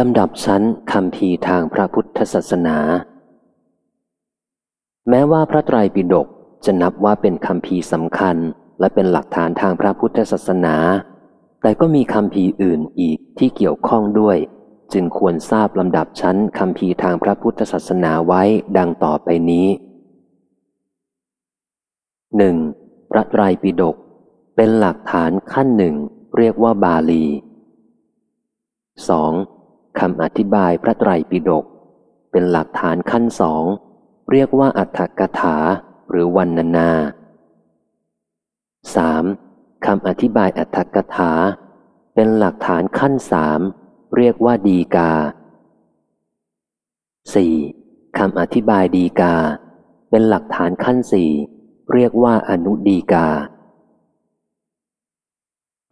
ลำดับชั้นคำพีทางพระพุทธศาสนา แม้ว่าพระไตรปิฎกจะนับว่าเป็นคำพีสำคัญและเป็นหลักฐานทางพระพุทธศาสนา แต่ก็มีคำพีอื่นอีกที่เกี่ยวข้องด้วย จึงควรทราบลำดับชั้นคำพีทางพระพุทธศาสนาไว้ดังต่อไปนี้ 1. พระไตรปิฎกเป็นหลักฐานขั้นหนึ่งเรียกว่าบาลี 2. คำอธิบายพระไตรปิฎกเป็นหลักฐานขั้นสอง เรียกว่าอัฏฐกถาหรือวันนานา 3. คำอธิบายอัฏฐกถา เป็นหลักฐานขั้นสามเรียกว่าดีกา 4. คำอธิบายดีกา เป็นหลักฐานขั้นสี่เรียกว่าอนุดีกา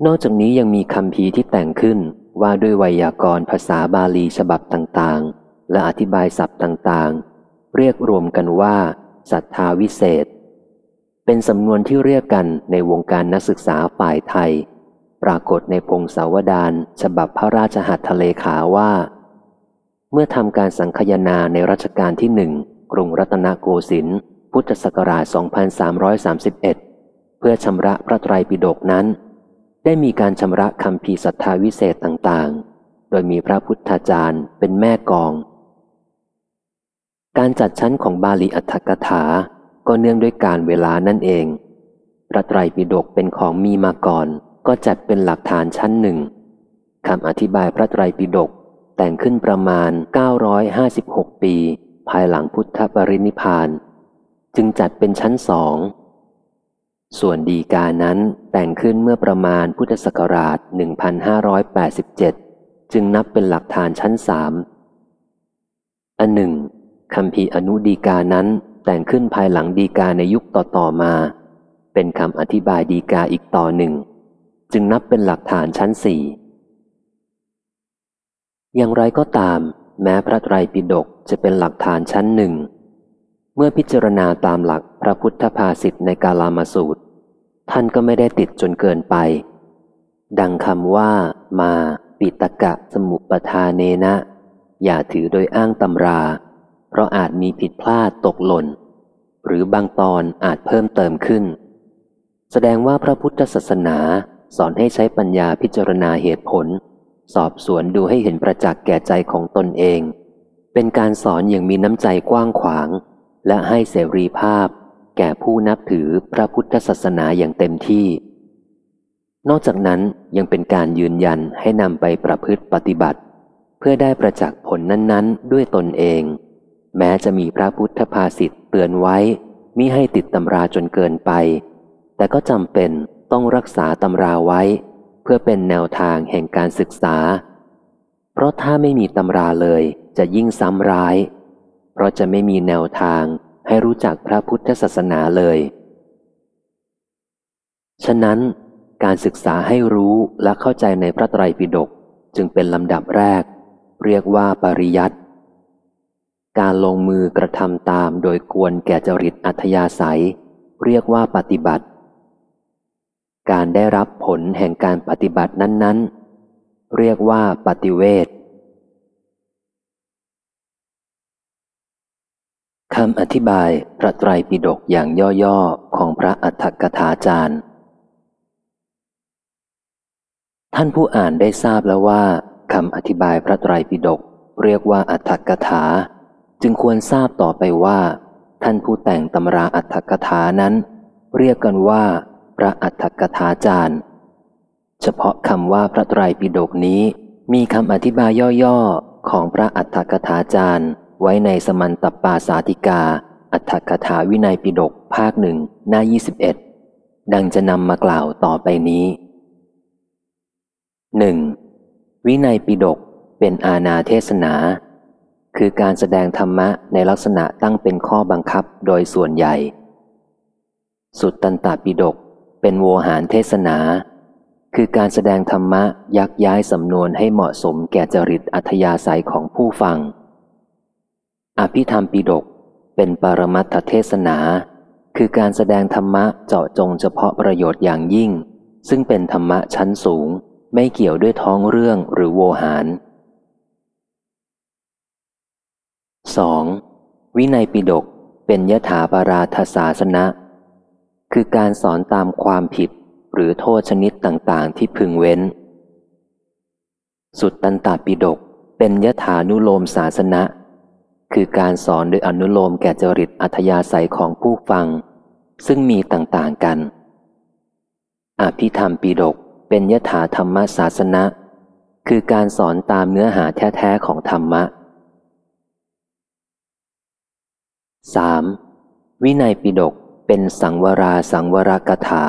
นอกจากนี้ยังมีคำพีที่แต่งขึ้น ว่าด้วยไวยากรณ์ภาษาบาลีฉบับต่างๆ และอธิบายศัพท์ต่างๆ เรียกรวมกันว่าศรัทธาวิเศษ เป็นสำนวนที่เรียกกันในวงการนักศึกษาฝ่ายไทย ปรากฏในพงศาวดารฉบับพระราชหัตถเลขาว่า เมื่อทำการสังคยนาในรัชกาลที่หนึ่งกรุงรัตนโกสินทร์พุทธศักราช 2331 เพื่อชำระพระไตรปิฎกนั้น ได้มีการชำระคำพีศรัทธาวิเศษต่างๆ โดยมีพระพุทธาจารย์เป็นแม่กอง การจัดชั้นของบาลีอัฏฐกถา ก็เนื่องด้วยการเวลานั่นเอง พระไตรปิฎกเป็นของมีมาก่อน ก็จัดเป็นหลักฐานชั้นหนึ่งคำอธิบายพระไตรปิฎกแต่งขึ้นประมาณ 956 ปี ภายหลังพุทธปรินิพาน จึงจัดเป็นชั้นสอง ส่วนดีกานั้นแต่งขึ้นเมื่อประมาณพุทธศักราช 1587 จึงนับเป็นหลักฐานชั้นสามอันหนึ่งคำพีอนุดีกานั้นแต่งขึ้นภายหลังดีกาในยุคต่อๆมา เป็นคำอธิบายดีกาอีกต่อหนึ่ง จึงนับเป็นหลักฐานชั้นสี่อย่างไรก็ตาม แม้พระไตรปิฎกจะเป็นหลักฐานชั้นหนึ่ง เมื่อพิจารณาตามหลักพระพุทธภาษิตในกาลามาสูตร ท่านก็ไม่ได้ติดจนเกินไป ดังคำว่า มาปิตกะสมุปทาเนนะ อย่าถือโดยอ้างตำรา เพราะอาจมีผิดพลาดตกหล่น หรือบางตอนอาจเพิ่มเติมขึ้น แสดงว่าพระพุทธศาสนาสอนให้ใช้ปัญญาพิจารณาเหตุผล สอบสวนดูให้เห็นประจักษ์แก่ใจของตนเอง เป็นการสอนอย่างมีน้ำใจกว้างขวาง และให้เสรีภาพ แก่ผู้นับถือพระพุทธศาสนาอย่างเต็มที่ นอกจากนั้นยังเป็นการยืนยันให้นำไปประพฤติปฏิบัติ เพื่อได้ประจักษ์ผลนั้นๆ ด้วยตนเอง แม้จะมีพระพุทธภาษิตเตือนไว้มิให้ติดตำราจนเกินไป แต่ก็จำเป็นต้องรักษาตำราไว้ เพื่อเป็นแนวทางแห่งการศึกษา เพราะถ้าไม่มีตำราเลยจะยิ่งซ้ำร้าย เพราะจะไม่มีแนวทางให้รู้จักพระพุทธศาสนาเลย ฉะนั้น การศึกษาให้รู้และเข้าใจในพระไตรปิฎกจึงเป็นลำดับแรก เรียกว่าปริยัติการลงมือกระทำตามโดยกวนแก่จริตอัธยาศัย เรียกว่าปฏิบัติ การได้รับผลแห่งการปฏิบัตินั้น ๆ เรียกว่าปฏิเวทคำอธิบายพระไตรปิฎกอย่างย่อๆ ของพระอัฏฐกถาจารย์ ท่านผู้อ่านได้ทราบแล้วว่าคำอธิบายพระไตรปิฎกเรียกว่าอัฏฐกถา จึงควรทราบต่อไปว่า ท่านผู้แต่งตำราอัฏฐกถานั้น เรียกกันว่า พระอัฏฐกถาจารย์ เฉพาะคำว่าพระไตรปิฎกนี้มีคำอธิบายย่อๆ ของพระอัฏฐกถาจารย์ ไว้ในสมันตปาสาติกา อัฏฐกถาวินัยปิฎกภาคหนึ่งหน้า 21 ดังจะนำมากล่าวต่อไปนี้ 1. วินัยปิฎกเป็นอาณาเทศนา คือการแสดงธรรมะในลักษณะตั้งเป็นข้อบังคับโดยส่วนใหญ่ สุตตันตปิฎกเป็นโวหารเทศนา คือการแสดงธรรมะยักย้ายสำนวนให้เหมาะสมแก่จริตอัธยาศัยของผู้ฟัง อภิธรรมปิฎกเป็นปรมัตถเทศนา คือการแสดงธรรมะเจาะจงเฉพาะประโยชน์อย่างยิ่ง ซึ่งเป็นธรรมะชั้นสูง ไม่เกี่ยวด้วยท้องเรื่องหรือโวหาร 2. วินัยปิฎกเป็นยถาปาราทศาสนะ คือการสอนตามความผิดหรือโทษชนิดต่างๆ ที่พึงเว้น สุดตันตปิฎกเป็นยถานุโลมศาสนะ คือการสอนโดยอนุโลมแก่จริตอัธยาศัยของผู้ฟัง ซึ่งมีต่างๆกัน อภิธรรมปิฎกเป็นยถาธรรมศาสนะ คือการสอนตามเนื้อหาแท้ๆของธรรมะ 3. วินัยปิฎกเป็นสังวราสังวรกถา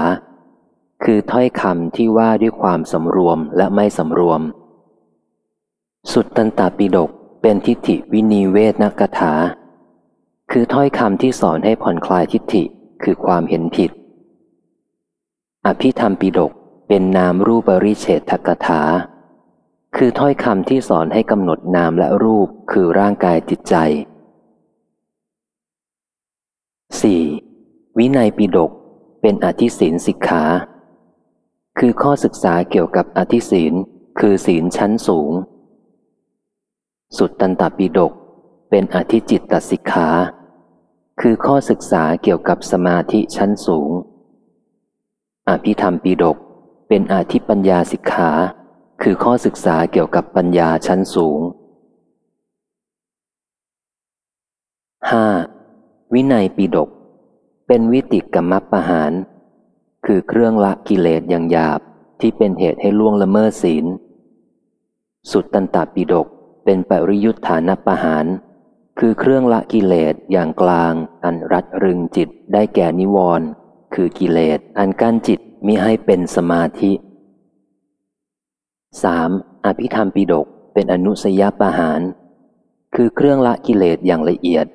คือถ้อยคำที่ว่าด้วยความสำรวมและไม่สำรวม สุดตันตปิฎก เป็นทิฏฐิวินีเวทนกถา คือถ้อยคำที่สอนให้ผ่อนคลายทิฏฐิคือความเห็นผิด อภิธรรมปิฎกเป็นนามรูปปริเฉทกถา คือถ้อยคำที่สอนให้กำหนดนามและรูปคือร่างกายจิตใจ 4. วินัยปิฎกเป็นอธิศีลสิกขา คือข้อศึกษาเกี่ยวกับอธิศีลคือศีลชั้นสูง สุดตันตปิฎกเป็นอธิจิตตสิกขา คือข้อศึกษาเกี่ยวกับสมาธิชั้นสูง อภิธรรมปิฎกเป็นอธิปัญญาสิกขา คือข้อศึกษาเกี่ยวกับปัญญาชั้นสูง 5. วินัยปิฎกเป็นวิติกรรมปหาร คือเครื่องละกิเลสอย่างหยาบที่เป็นเหตุให้ล่วงละเมิดศีล สุดตันตปิฎก เป็นปริยุทธานประหาร คือเครื่องละกิเลสอย่างกลาง อันรัดรึงจิตได้แก่นิวรณ์คือกิเลสอันกั้นจิตมิให้เป็นสมาธิ 3. อภิธรรมปิฎกเป็นอนุสยประหาร คือเครื่องละกิเลสอย่างละเอียด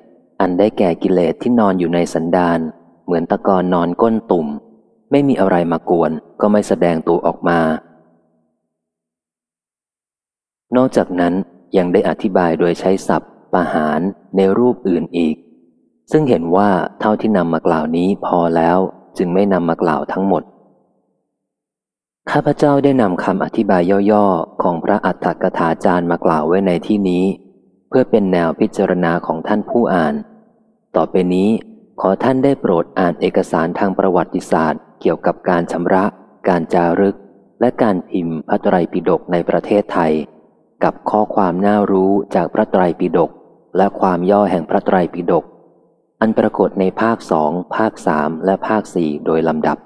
อันได้แก่กิเลสที่นอนอยู่ในสันดานเหมือนตะกอนนอนก้นตุ่ม ไม่มีอะไรมากวนก็ไม่แสดงตัวออกมา นอกจากนั้น ยังได้อธิบายโดยใช้ศัพท์ปหารในรูปอื่นอีก ซึ่งเห็นว่าเท่าที่นำมากล่าวนี้พอแล้วจึงไม่นำมากล่าวทั้งหมด ข้าพเจ้าได้นำคำอธิบายย่อๆ ของพระอัฏฐกถาจารย์มากล่าวไว้ในที่นี้ เพื่อเป็นแนวพิจารณาของท่านผู้อ่าน ต่อไปนี้ขอท่านได้โปรดอ่านเอกสารทางประวัติศาสตร์ เกี่ยวกับการชำระ การจารึก และการพิมพ์พระไตรปิฎกในประเทศไทย กับข้อความน่ารู้จากพระไตรปิฎกและความย่อแห่งพระไตรปิฎกอันปรากฏในภาคสองภาคสามและภาคสี่โดยลำดับ